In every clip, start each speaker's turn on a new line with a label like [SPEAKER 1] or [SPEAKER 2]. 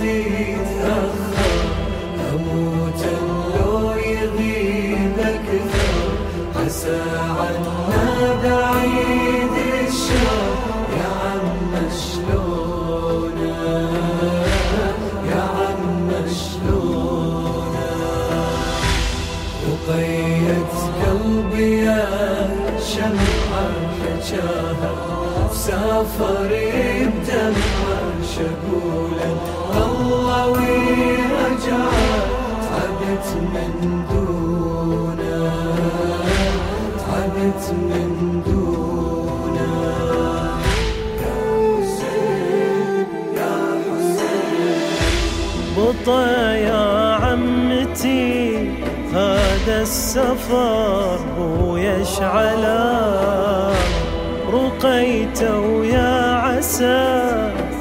[SPEAKER 1] تأخر أموت لو يغيب أكثر عسى بعيد الشر يا عم شلونه يا عم شلونه وقيت قلبي يا شمعة حجاها سافر بدمع شقولا ويرجع تعبت من دونه تعبت من يا حسين يا حسين.
[SPEAKER 2] بطا يا عمتي هذا السفر هو يشعلان رقيت ويا عسى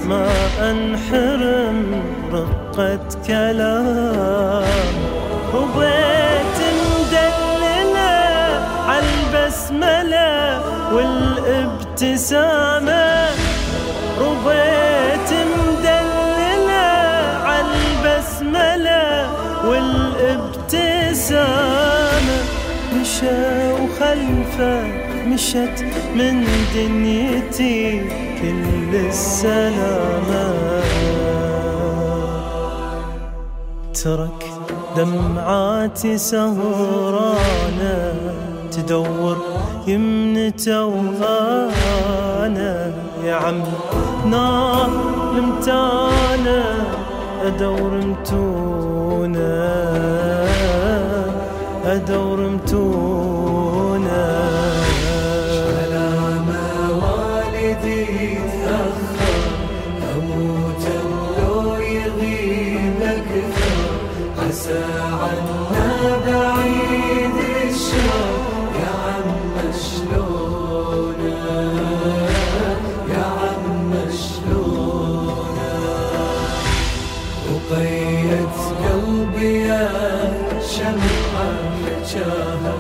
[SPEAKER 2] ما أنحرم رقة كلام. وبيت مدللة عالبسملة والابتسامة. ربيت مدللة عالبسملة والابتسامة. مشى وخلفه مشت من دنيتي كل السلامة ترك دمعاتي سهرانة تدور يمنته وأنا يا عم نار لمتانة أدور متونة أدور متونة
[SPEAKER 1] عسى عنا بعيد الشر يا عم شلونه يا عم شلونه وقيت قلبي يا شمعة حجاها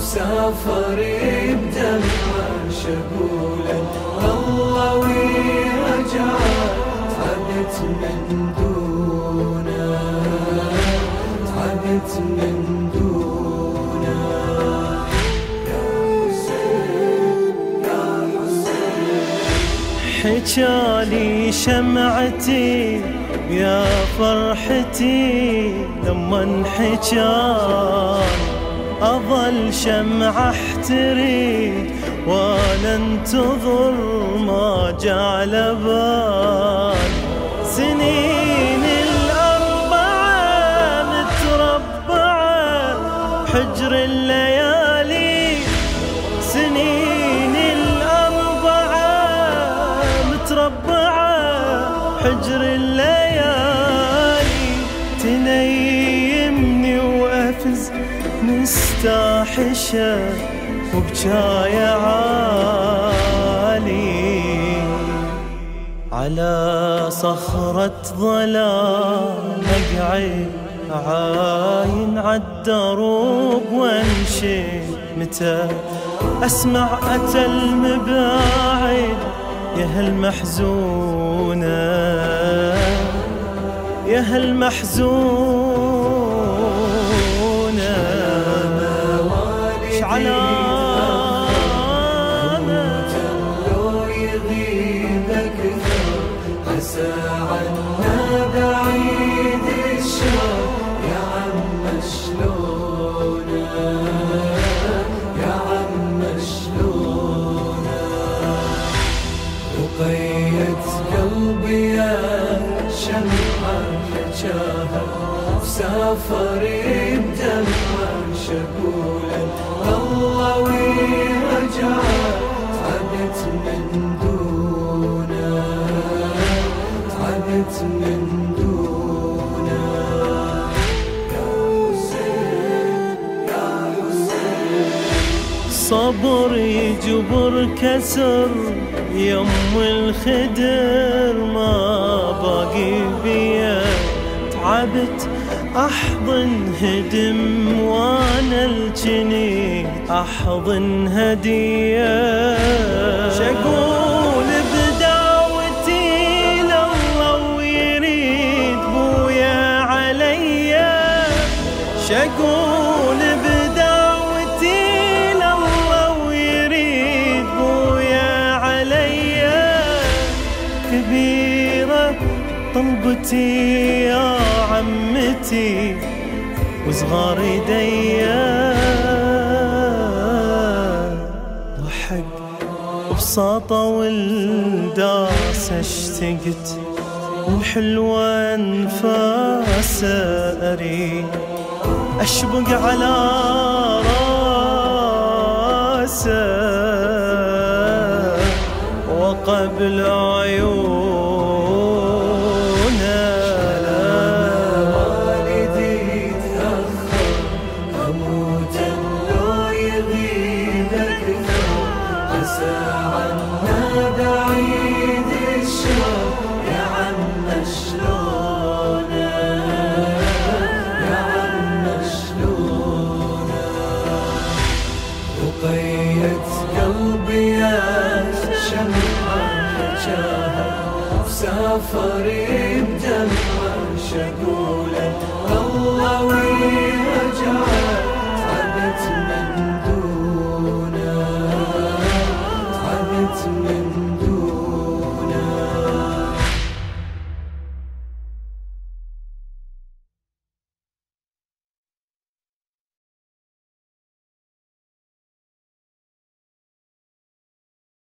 [SPEAKER 1] سافر بدمع شقولا الله ويرجع تعبت من دونه
[SPEAKER 2] حجالي شمعتي يا فرحتي لما انحجال أظل شمعة احتريد وأنا انتظر ما جعل بال. سنين الأربعة متربعة حجر الليالي سنين مستاحشة وبجاية عالي. على صخرة ظلام أقعد عاين عالدروب وانشي متى أسمع أتى المباعد؟ يا هالمحزونة يا هالمحزونة. شعلانة
[SPEAKER 1] لو يغيب أكثر عسى بعيد الشر يا عم شلونه يا عم شلونه وقيت قلبي يا شمعة حجاها سافر بدمع شقولا من من يا حسين يا حسين.
[SPEAKER 2] صبر يجبر كسر يم الخدر ما باقي بيا تعبت أحضن هدم وأنا الجني أحضن هدية. شقول بدعوتي لله ويريد بويا عليا شقول بدعوتي لله ويريد بويا عليا كبيرة طلبتي يا عمتي وصغار يديا وحق بساطة والداس اشتقت وحلوة انفاسه اريد أشبق على راسه. وقبل عيونه
[SPEAKER 1] سافري بدمعة شقولة الله ويرجعت